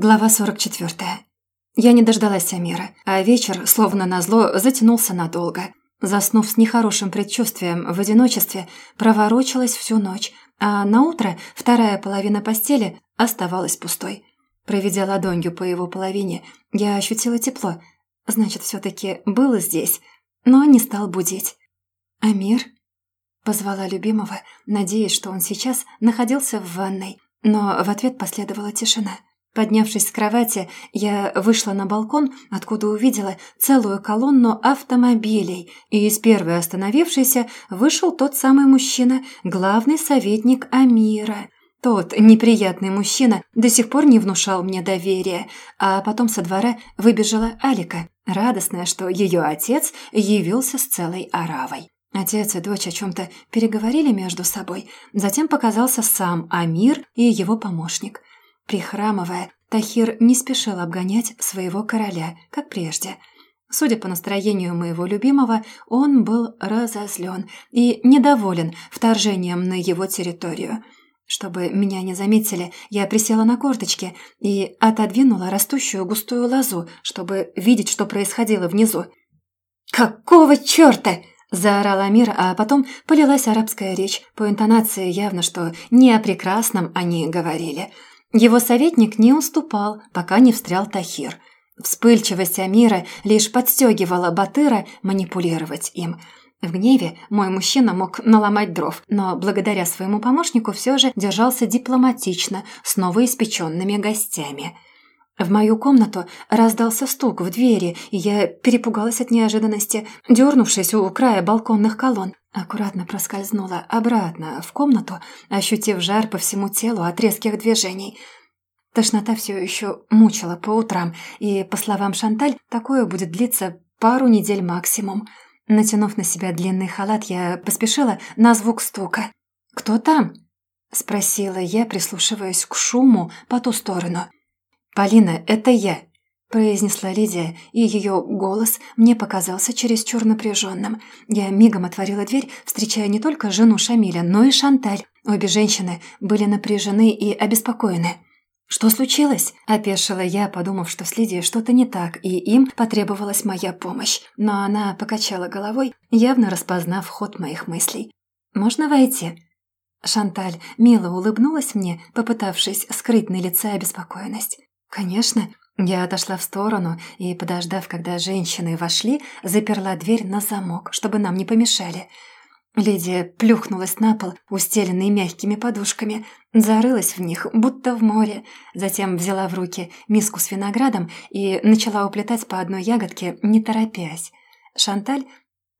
Глава 44. Я не дождалась Амира, а вечер, словно назло, затянулся надолго. Заснув с нехорошим предчувствием в одиночестве, проворочилась всю ночь, а на утро вторая половина постели оставалась пустой. Проведя ладонью по его половине, я ощутила тепло. Значит, все-таки было здесь, но не стал будить. «Амир?» Позвала любимого, надеясь, что он сейчас находился в ванной, но в ответ последовала тишина. Поднявшись с кровати, я вышла на балкон, откуда увидела целую колонну автомобилей, и из первой остановившейся вышел тот самый мужчина, главный советник Амира. Тот неприятный мужчина до сих пор не внушал мне доверия, а потом со двора выбежала Алика, радостная, что ее отец явился с целой оравой. Отец и дочь о чем-то переговорили между собой, затем показался сам Амир и его помощник – Прихрамывая, Тахир не спешил обгонять своего короля, как прежде. Судя по настроению моего любимого, он был разозлен и недоволен вторжением на его территорию. Чтобы меня не заметили, я присела на корточки и отодвинула растущую густую лозу, чтобы видеть, что происходило внизу. «Какого черта?» – заорал Амир, а потом полилась арабская речь. По интонации явно, что не о прекрасном они говорили – его советник не уступал, пока не встрял Тахир. Вспыльчивость Амира лишь подстегивала Батыра манипулировать им. В гневе мой мужчина мог наломать дров, но благодаря своему помощнику все же держался дипломатично с новоиспеченными гостями – в мою комнату раздался стук в двери, и я перепугалась от неожиданности, дернувшись у края балконных колонн. Аккуратно проскользнула обратно в комнату, ощутив жар по всему телу от резких движений. Тошнота все еще мучила по утрам, и, по словам Шанталь, такое будет длиться пару недель максимум. Натянув на себя длинный халат, я поспешила на звук стука. «Кто там?» — спросила я, прислушиваясь к шуму по ту сторону. «Полина, это я», – произнесла Лидия, и ее голос мне показался чересчур напряженным. Я мигом отворила дверь, встречая не только жену Шамиля, но и Шанталь. Обе женщины были напряжены и обеспокоены. «Что случилось?» – опешила я, подумав, что с Лидией что-то не так, и им потребовалась моя помощь. Но она покачала головой, явно распознав ход моих мыслей. «Можно войти?» Шанталь мило улыбнулась мне, попытавшись скрыть на лице обеспокоенность. «Конечно». Я отошла в сторону и, подождав, когда женщины вошли, заперла дверь на замок, чтобы нам не помешали. Лидия плюхнулась на пол, устеленный мягкими подушками, зарылась в них, будто в море, затем взяла в руки миску с виноградом и начала уплетать по одной ягодке, не торопясь. Шанталь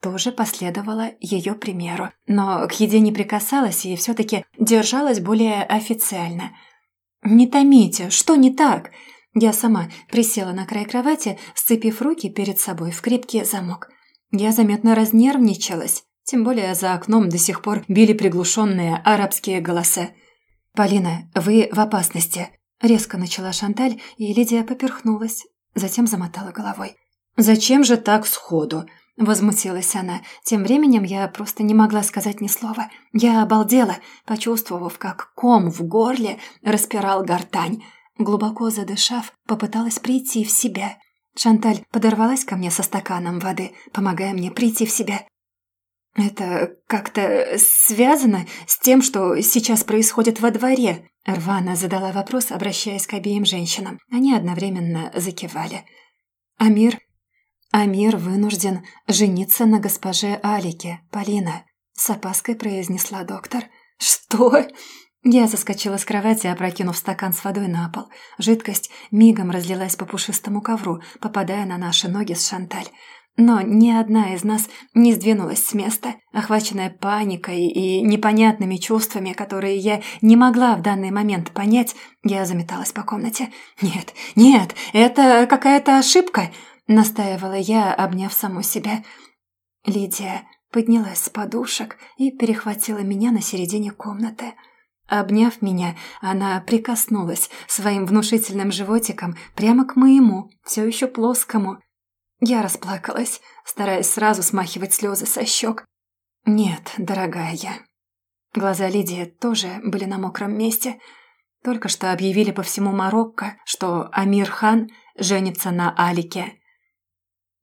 тоже последовала ее примеру, но к еде не прикасалась и все-таки держалась более официально – «Не томите, что не так?» Я сама присела на край кровати, сцепив руки перед собой в крепкий замок. Я заметно разнервничалась, тем более за окном до сих пор били приглушенные арабские голоса. «Полина, вы в опасности», — резко начала Шанталь, и Лидия поперхнулась, затем замотала головой. «Зачем же так сходу?» Возмутилась она. Тем временем я просто не могла сказать ни слова. Я обалдела, почувствовав, как ком в горле распирал гортань. Глубоко задышав, попыталась прийти в себя. Шанталь подорвалась ко мне со стаканом воды, помогая мне прийти в себя. «Это как-то связано с тем, что сейчас происходит во дворе?» Рвана задала вопрос, обращаясь к обеим женщинам. Они одновременно закивали. Амир Амир вынужден жениться на госпоже Алике, Полина», — с опаской произнесла доктор. «Что?» Я заскочила с кровати, опрокинув стакан с водой на пол. Жидкость мигом разлилась по пушистому ковру, попадая на наши ноги с Шанталь. Но ни одна из нас не сдвинулась с места, охваченная паникой и непонятными чувствами, которые я не могла в данный момент понять, я заметалась по комнате. «Нет, нет, это какая-то ошибка!» Настаивала я, обняв саму себя. Лидия поднялась с подушек и перехватила меня на середине комнаты. Обняв меня, она прикоснулась своим внушительным животиком прямо к моему, все еще плоскому. Я расплакалась, стараясь сразу смахивать слезы со щек. «Нет, дорогая я». Глаза Лидии тоже были на мокром месте. Только что объявили по всему Марокко, что Амир хан женится на Алике.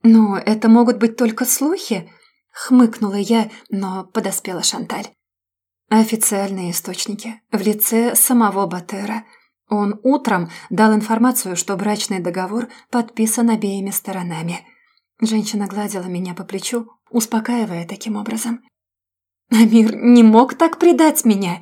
«Ну, это могут быть только слухи», — хмыкнула я, но подоспела Шанталь. Официальные источники в лице самого Батера. Он утром дал информацию, что брачный договор подписан обеими сторонами. Женщина гладила меня по плечу, успокаивая таким образом. «Амир не мог так предать меня!»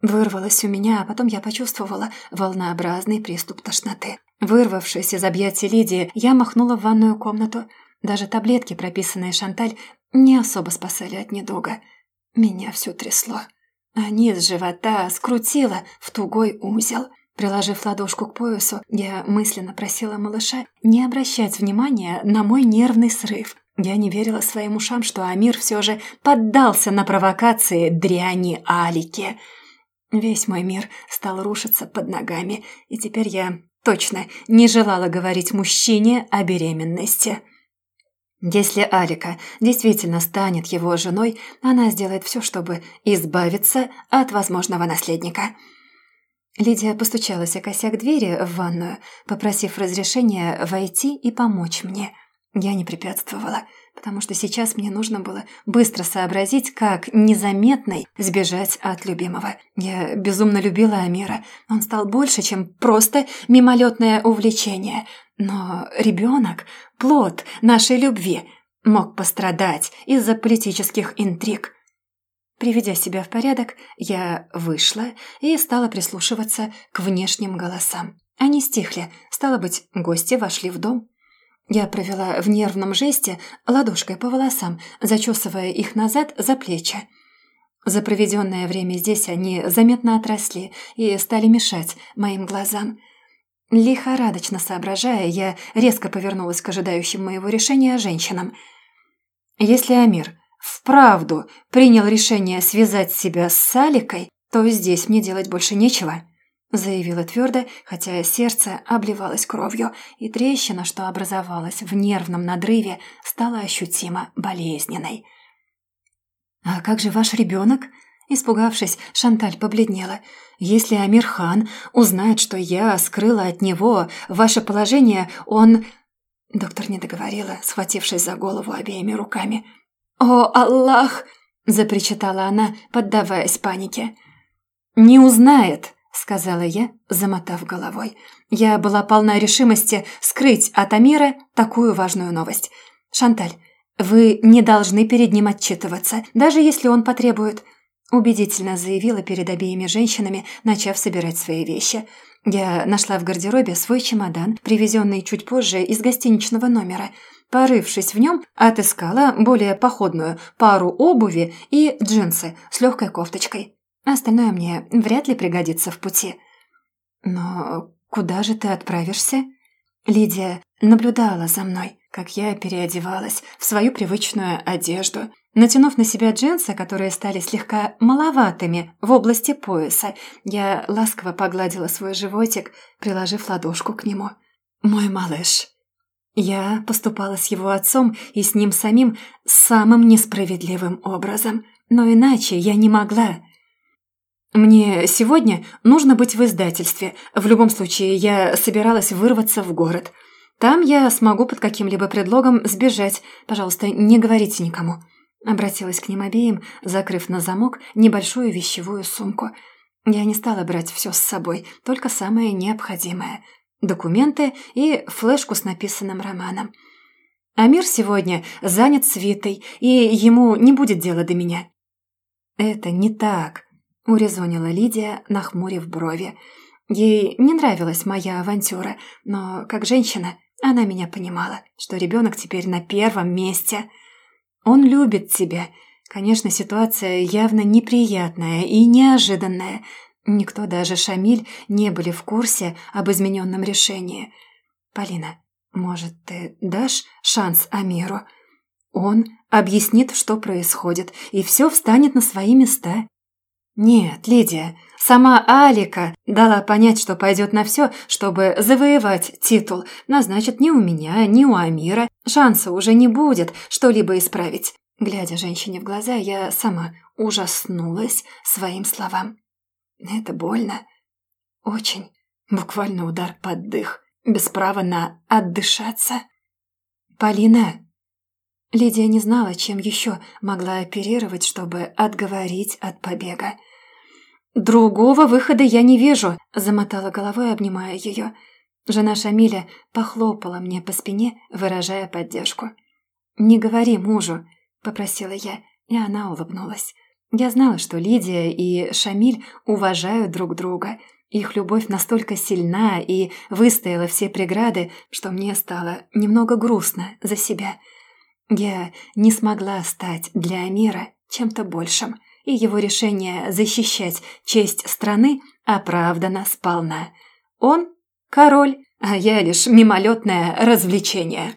Вырвалось у меня, а потом я почувствовала волнообразный приступ тошноты. Вырвавшись из объятий Лидии, я махнула в ванную комнату. Даже таблетки, прописанные Шанталь, не особо спасали от недуга. Меня все трясло а низ живота скрутила в тугой узел. Приложив ладошку к поясу, я мысленно просила малыша не обращать внимания на мой нервный срыв. Я не верила своим ушам, что Амир все же поддался на провокации дряни Алики. Весь мой мир стал рушиться под ногами, и теперь я точно не желала говорить мужчине о беременности. Если Алика действительно станет его женой, она сделает все, чтобы избавиться от возможного наследника. Лидия постучалась о косяк двери в ванную, попросив разрешения войти и помочь мне. Я не препятствовала, потому что сейчас мне нужно было быстро сообразить, как незаметной сбежать от любимого. Я безумно любила Амира. Он стал больше, чем просто мимолетное увлечение – но ребенок, плод нашей любви, мог пострадать из-за политических интриг. Приведя себя в порядок, я вышла и стала прислушиваться к внешним голосам. Они стихли, стало быть, гости вошли в дом. Я провела в нервном жесте ладошкой по волосам, зачесывая их назад за плечи. За проведенное время здесь они заметно отросли и стали мешать моим глазам. Лихорадочно соображая, я резко повернулась к ожидающим моего решения женщинам. Если Амир вправду принял решение связать себя с Саликой, то здесь мне делать больше нечего, заявила твердо, хотя сердце обливалось кровью, и трещина, что образовалась в нервном надрыве, стала ощутимо болезненной. «А как же ваш ребенок?» Испугавшись, Шанталь побледнела. «Если Амирхан узнает, что я скрыла от него ваше положение, он...» Доктор не договорила, схватившись за голову обеими руками. «О, Аллах!» – запричитала она, поддаваясь панике. «Не узнает!» – сказала я, замотав головой. Я была полна решимости скрыть от Амира такую важную новость. «Шанталь, вы не должны перед ним отчитываться, даже если он потребует. Убедительно заявила перед обеими женщинами, начав собирать свои вещи. Я нашла в гардеробе свой чемодан, привезенный чуть позже из гостиничного номера. Порывшись в нем, отыскала более походную пару обуви и джинсы с легкой кофточкой. Остальное мне вряд ли пригодится в пути. «Но куда же ты отправишься?» Лидия наблюдала за мной, как я переодевалась в свою привычную одежду. Натянув на себя джинсы, которые стали слегка маловатыми в области пояса, я ласково погладила свой животик, приложив ладошку к нему. «Мой малыш». Я поступала с его отцом и с ним самим самым несправедливым образом, но иначе я не могла. Мне сегодня нужно быть в издательстве. В любом случае, я собиралась вырваться в город. Там я смогу под каким-либо предлогом сбежать. Пожалуйста, не говорите никому. Обратилась к ним обеим, закрыв на замок небольшую вещевую сумку. Я не стала брать все с собой, только самое необходимое. Документы и флешку с написанным романом. Амир сегодня занят свитой, и ему не будет дела до меня. «Это не так», — урезонила Лидия, нахмурив брови. Ей не нравилась моя авантюра, но, как женщина, она меня понимала, что ребенок теперь на первом месте — он любит тебя. Конечно, ситуация явно неприятная и неожиданная. Никто, даже Шамиль, не были в курсе об измененном решении. Полина, может, ты дашь шанс Амиру? Он объяснит, что происходит, и все встанет на свои места. Нет, Лидия, сама Алика дала понять, что пойдет на все, чтобы завоевать титул, но значит ни у меня, ни у Амира шанса уже не будет что-либо исправить. Глядя женщине в глаза, я сама ужаснулась своим словам. Это больно. Очень. Буквально удар под дых. Без права на отдышаться. «Полина!» Лидия не знала, чем еще могла оперировать, чтобы отговорить от побега. «Другого выхода я не вижу», – замотала головой, обнимая ее. Жена Шамиля похлопала мне по спине, выражая поддержку. «Не говори мужу», – попросила я, и она улыбнулась. Я знала, что Лидия и Шамиль уважают друг друга. Их любовь настолько сильна и выстояла все преграды, что мне стало немного грустно за себя. Я не смогла стать для Амира чем-то большим, и его решение защищать честь страны оправдано сполна. Он – король, а я лишь мимолетное развлечение.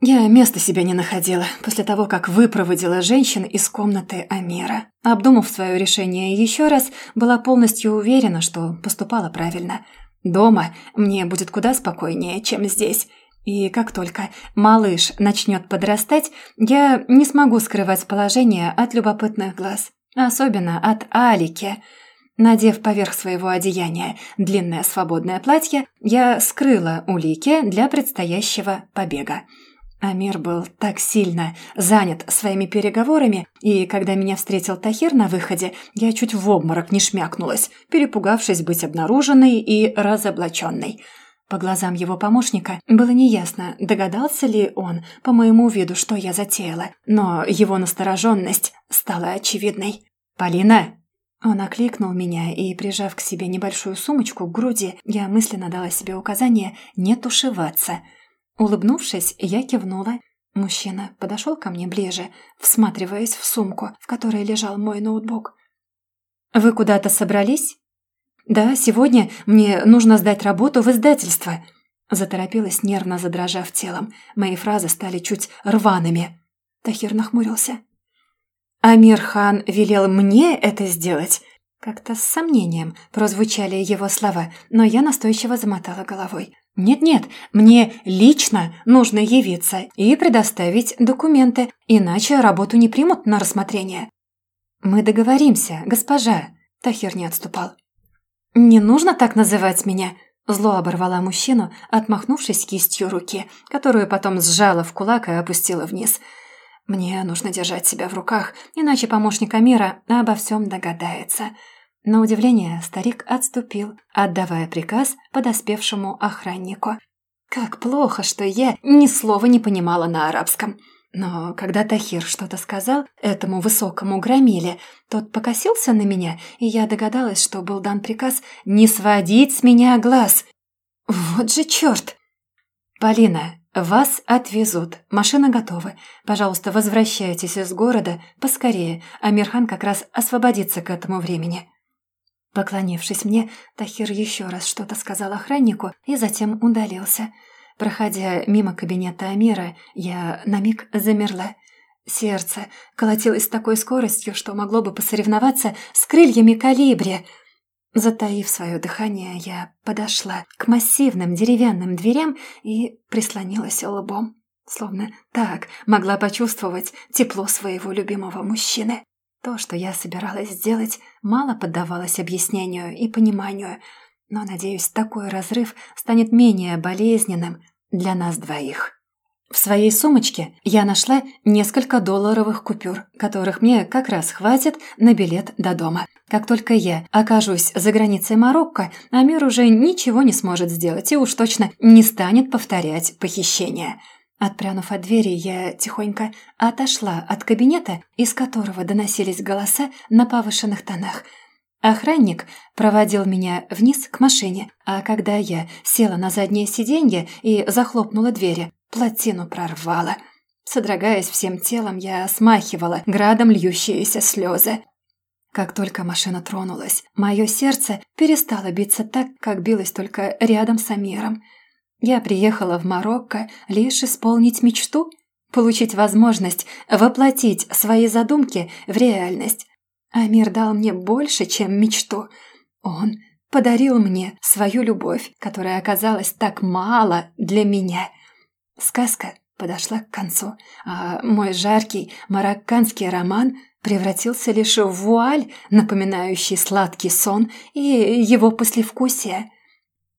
Я места себе не находила после того, как выпроводила женщин из комнаты Амира. Обдумав свое решение еще раз, была полностью уверена, что поступала правильно. Дома мне будет куда спокойнее, чем здесь. И как только малыш начнет подрастать, я не смогу скрывать положение от любопытных глаз. Особенно от Алики. Надев поверх своего одеяния длинное свободное платье, я скрыла улики для предстоящего побега. Амир был так сильно занят своими переговорами, и когда меня встретил Тахир на выходе, я чуть в обморок не шмякнулась, перепугавшись быть обнаруженной и разоблаченной. По глазам его помощника было неясно, догадался ли он по моему виду, что я затеяла, но его настороженность стала очевидной. «Полина!» Он окликнул меня, и, прижав к себе небольшую сумочку к груди, я мысленно дала себе указание не тушеваться – Улыбнувшись, я кивнула. Мужчина подошел ко мне ближе, всматриваясь в сумку, в которой лежал мой ноутбук. «Вы куда-то собрались?» «Да, сегодня мне нужно сдать работу в издательство», Заторопилась, нервно задрожав телом. Мои фразы стали чуть рваными. Тахир нахмурился. «Амир хан велел мне это сделать?» Как-то с сомнением прозвучали его слова, но я настойчиво замотала головой. «Нет-нет, мне лично нужно явиться и предоставить документы, иначе работу не примут на рассмотрение». «Мы договоримся, госпожа», — Тахир не отступал. «Не нужно так называть меня», — зло оборвала мужчину, отмахнувшись кистью руки, которую потом сжала в кулак и опустила вниз. «Мне нужно держать себя в руках, иначе помощник Амира обо всем догадается». На удивление старик отступил, отдавая приказ подоспевшему охраннику. Как плохо, что я ни слова не понимала на арабском. Но когда Тахир что-то сказал этому высокому громиле, тот покосился на меня, и я догадалась, что был дан приказ не сводить с меня глаз. Вот же черт! «Полина, вас отвезут. Машина готова. Пожалуйста, возвращайтесь из города поскорее. Амирхан как раз освободится к этому времени». Поклонившись мне, Тахир еще раз что-то сказал охраннику и затем удалился. Проходя мимо кабинета Амира, я на миг замерла. Сердце колотилось с такой скоростью, что могло бы посоревноваться с крыльями калибри. Затаив свое дыхание, я подошла к массивным деревянным дверям и прислонилась лбом. Словно так могла почувствовать тепло своего любимого мужчины. То, что я собиралась сделать, мало поддавалось объяснению и пониманию, но, надеюсь, такой разрыв станет менее болезненным для нас двоих. В своей сумочке я нашла несколько долларовых купюр, которых мне как раз хватит на билет до дома. Как только я окажусь за границей Марокко, Амир уже ничего не сможет сделать и уж точно не станет повторять похищение. Отпрянув от двери, я тихонько отошла от кабинета, из которого доносились голоса на повышенных тонах. Охранник проводил меня вниз к машине, а когда я села на заднее сиденье и захлопнула двери, плотину прорвала. Содрогаясь всем телом, я смахивала градом льющиеся слезы. Как только машина тронулась, мое сердце перестало биться так, как билось только рядом с Амиром – я приехала в Марокко лишь исполнить мечту, получить возможность воплотить свои задумки в реальность. Амир дал мне больше, чем мечту. Он подарил мне свою любовь, которая оказалась так мало для меня. Сказка подошла к концу, а мой жаркий марокканский роман превратился лишь в вуаль, напоминающий сладкий сон и его послевкусие.